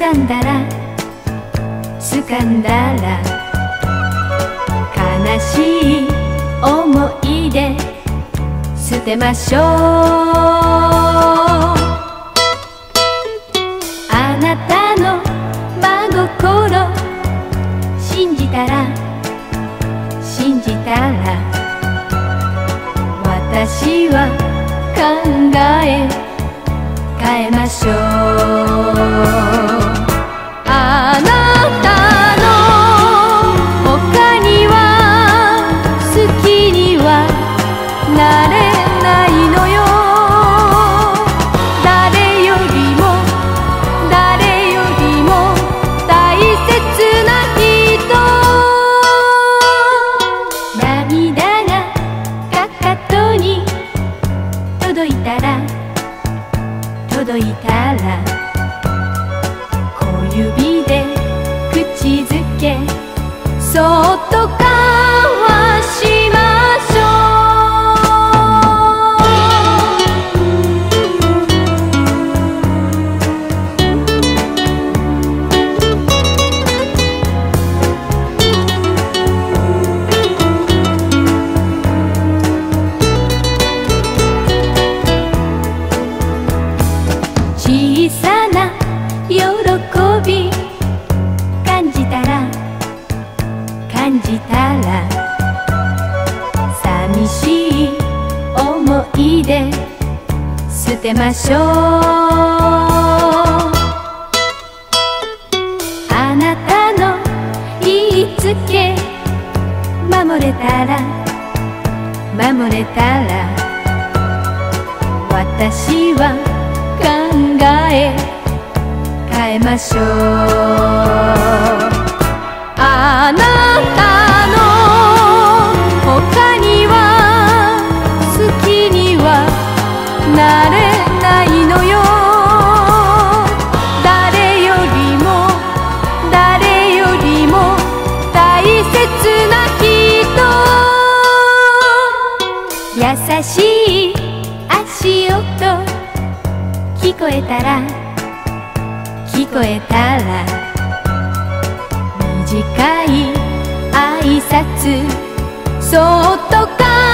掴んだら悲しい思い出捨てましょう。あなたの真心信じたら信じたら私は考え変えましょう。たら届いたら小指たら寂しい思い出捨てましょうあなたの言いつけ守れたら守れたら私は考え変えましょう優しい足音聞こえたら聞こえたら短い挨拶そっとか